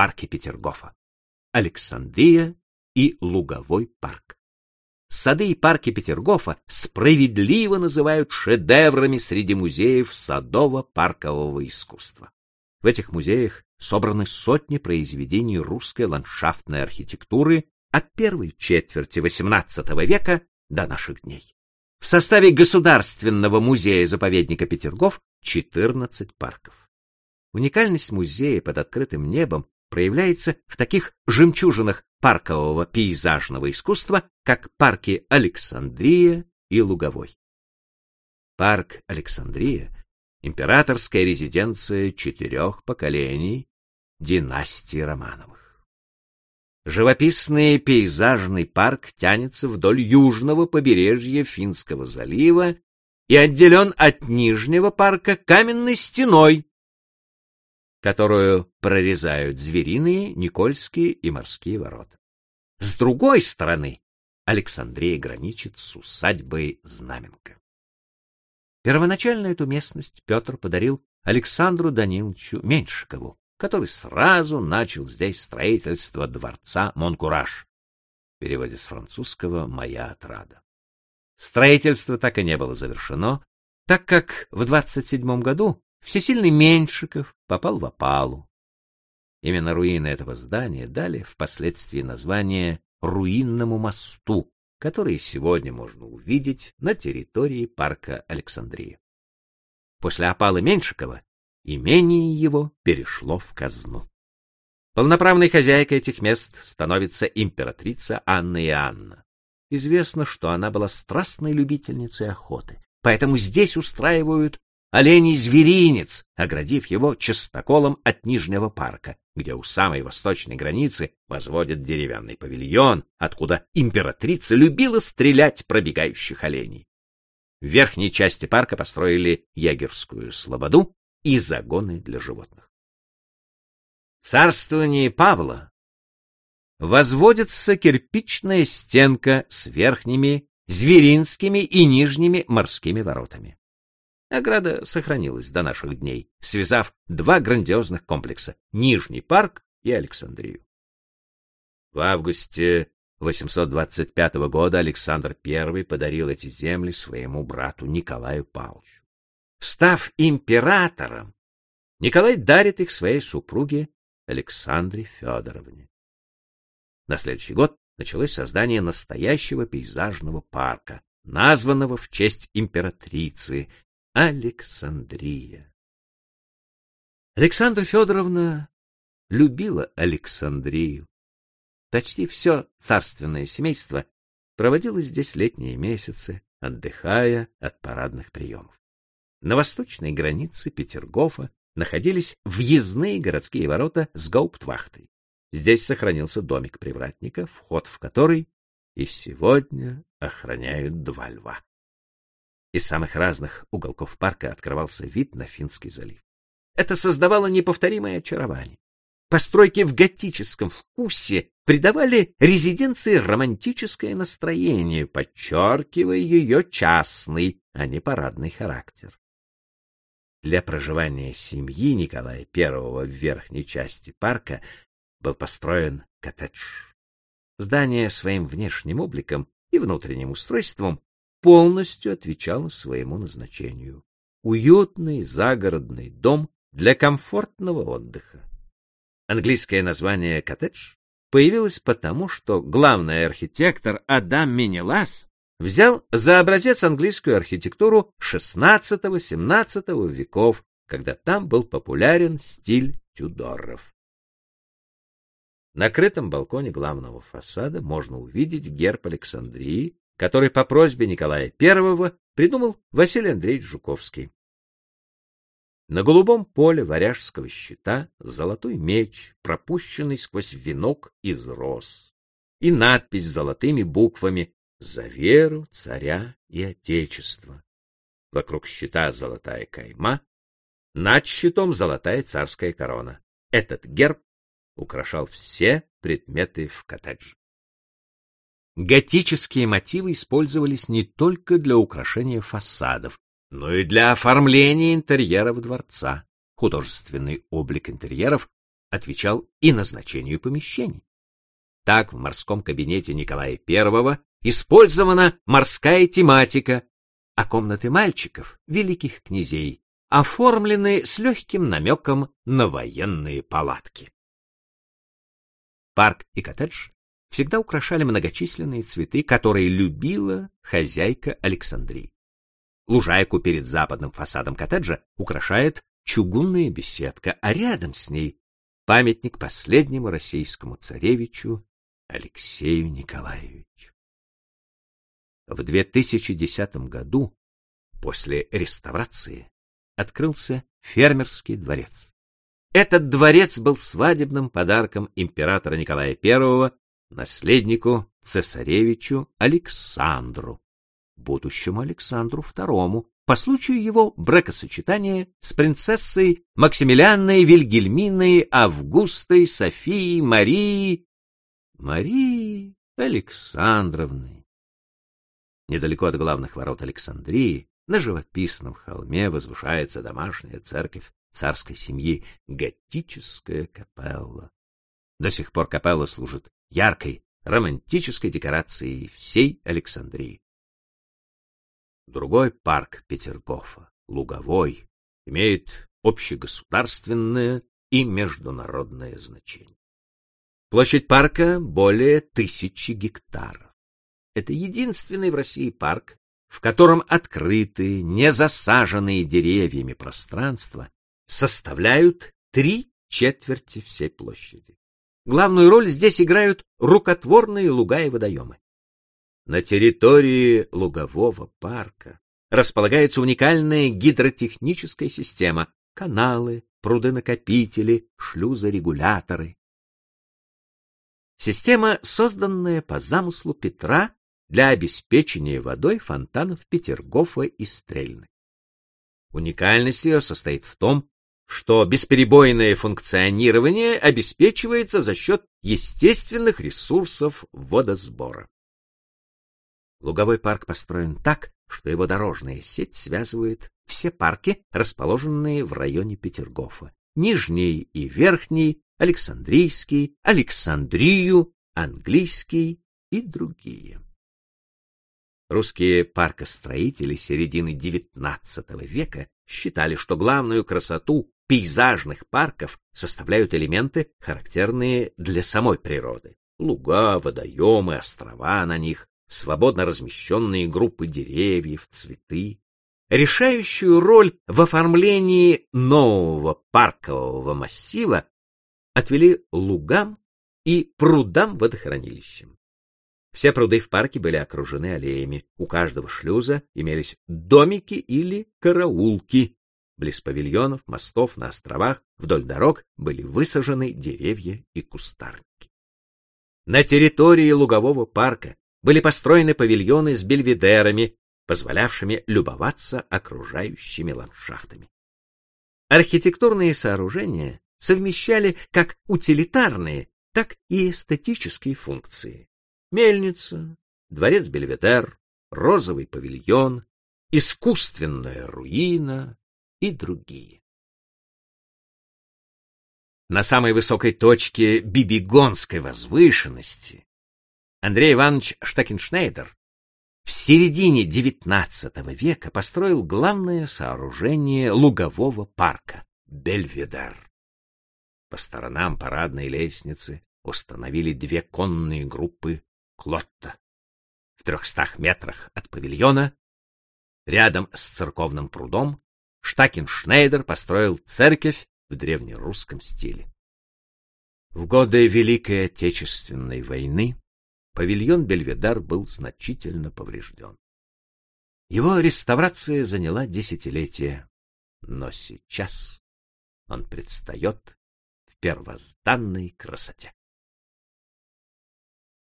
парки Петергофа — Александрия и Луговой парк. Сады и парки Петергофа справедливо называют шедеврами среди музеев садово-паркового искусства. В этих музеях собраны сотни произведений русской ландшафтной архитектуры от первой четверти XVIII века до наших дней. В составе Государственного музея-заповедника Петергоф 14 парков. Уникальность музея под открытым небом проявляется в таких жемчужинах паркового пейзажного искусства, как парки Александрия и Луговой. Парк Александрия — императорская резиденция четырех поколений династии Романовых. Живописный пейзажный парк тянется вдоль южного побережья Финского залива и отделен от нижнего парка каменной стеной, которую прорезают звериные, никольские и морские ворота. С другой стороны, Александрия граничит с усадьбой Знаменка. Первоначально эту местность Петр подарил Александру Даниловичу Меньшикову, который сразу начал здесь строительство дворца Монкураж, в переводе с французского «Моя отрада». Строительство так и не было завершено, так как в 27 году Всесильный Меньшиков попал в опалу. Именно руины этого здания дали впоследствии название руинному мосту, который сегодня можно увидеть на территории парка Александрия. После опалы Меньшикова имение его перешло в казну. Полноправной хозяйкой этих мест становится императрица Анна Иоанна. Известно, что она была страстной любительницей охоты, поэтому здесь устраивают оленей зверинец, оградив его частоколом от Нижнего парка, где у самой восточной границы возводят деревянный павильон, откуда императрица любила стрелять пробегающих оленей. В верхней части парка построили егерскую слободу и загоны для животных. В царствовании Павла возводится кирпичная стенка с верхними зверинскими и нижними морскими воротами. Ограда сохранилась до наших дней, связав два грандиозных комплекса — Нижний парк и Александрию. В августе 825 года Александр I подарил эти земли своему брату Николаю Павловичу. Став императором, Николай дарит их своей супруге Александре Федоровне. На следующий год началось создание настоящего пейзажного парка, названного в честь императрицы, Александрия. Александра Федоровна любила Александрию. Почти все царственное семейство проводило здесь летние месяцы, отдыхая от парадных приемов. На восточной границе Петергофа находились въездные городские ворота с гауптвахтой. Здесь сохранился домик привратника, вход в который и сегодня охраняют два льва. Из самых разных уголков парка открывался вид на Финский залив. Это создавало неповторимое очарование. Постройки в готическом вкусе придавали резиденции романтическое настроение, подчеркивая ее частный, а не парадный характер. Для проживания семьи Николая I в верхней части парка был построен коттедж. Здание своим внешним обликом и внутренним устройством полностью отвечала своему назначению. Уютный загородный дом для комфортного отдыха. Английское название «коттедж» появилось потому, что главный архитектор Адам Минелас взял за образец английскую архитектуру XVI-XVII веков, когда там был популярен стиль Тюдоров. На крытом балконе главного фасада можно увидеть герб Александрии который по просьбе Николая I придумал Василий Андреевич Жуковский. На голубом поле варяжского щита золотой меч, пропущенный сквозь венок из роз, и надпись золотыми буквами «За веру царя и отечества». Вокруг щита золотая кайма, над щитом золотая царская корона. Этот герб украшал все предметы в коттедже. Готические мотивы использовались не только для украшения фасадов, но и для оформления интерьеров дворца. Художественный облик интерьеров отвечал и назначению помещений. Так в морском кабинете Николая I использована морская тематика, а комнаты мальчиков, великих князей, оформлены с легким намеком на военные палатки. Парк и коттедж всегда украшали многочисленные цветы, которые любила хозяйка Александрии. Лужайку перед западным фасадом коттеджа украшает чугунная беседка, а рядом с ней памятник последнему российскому царевичу Алексею Николаевичу. В 2010 году, после реставрации, открылся фермерский дворец. Этот дворец был свадебным подарком императора Николая I наследнику цесаревичу Александру, будущему Александру II, по случаю его бракосочетания с принцессой Максимилианной Вильгельминой Августой Софией Марией Марии Александровны. Недалеко от главных ворот Александрии, на живописном холме, возвышается домашняя церковь царской семьи, готическая капелла. До сих пор капелла служит яркой, романтической декорацией всей Александрии. Другой парк Петергофа, Луговой, имеет общегосударственное и международное значение. Площадь парка более тысячи гектаров. Это единственный в России парк, в котором открытые, не засаженные деревьями пространства составляют три четверти всей площади. Главную роль здесь играют рукотворные луга и водоемы. На территории лугового парка располагается уникальная гидротехническая система — каналы, пруды-накопители, шлюзы-регуляторы. Система, созданная по замыслу Петра для обеспечения водой фонтанов Петергофа и Стрельны. Уникальность ее состоит в том, что бесперебойное функционирование обеспечивается за счет естественных ресурсов водосбора. Луговой парк построен так, что его дорожная сеть связывает все парки, расположенные в районе Петергофа. Нижний и Верхний, Александрийский, Александрию, Английский и другие. Русские паркостроители середины XIX века считали, что главную красоту пейзажных парков составляют элементы, характерные для самой природы. Луга, водоемы, острова на них, свободно размещенные группы деревьев, цветы. Решающую роль в оформлении нового паркового массива отвели лугам и прудам-водохранилищам. Все пруды в парке были окружены аллеями. У каждого шлюза имелись домики или караулки. Близ павильонов, мостов, на островах, вдоль дорог были высажены деревья и кустарники. На территории лугового парка были построены павильоны с бельведерами, позволявшими любоваться окружающими ландшафтами. Архитектурные сооружения совмещали как утилитарные, так и эстетические функции. Мельница, дворец Бельведер, розовый павильон, искусственная руина и другие. На самой высокой точке Бибигонской возвышенности Андрей Иванович Штакеншнейдер в середине XIX века построил главное сооружение лугового парка — Бельведер. По сторонам парадной лестницы установили две конные группы Клотта. В трехстах метрах от павильона, рядом с церковным прудом, Штакеншнейдер построил церковь в древнерусском стиле. В годы Великой Отечественной войны павильон Бельведар был значительно поврежден. Его реставрация заняла десятилетия, но сейчас он предстает в первозданной красоте.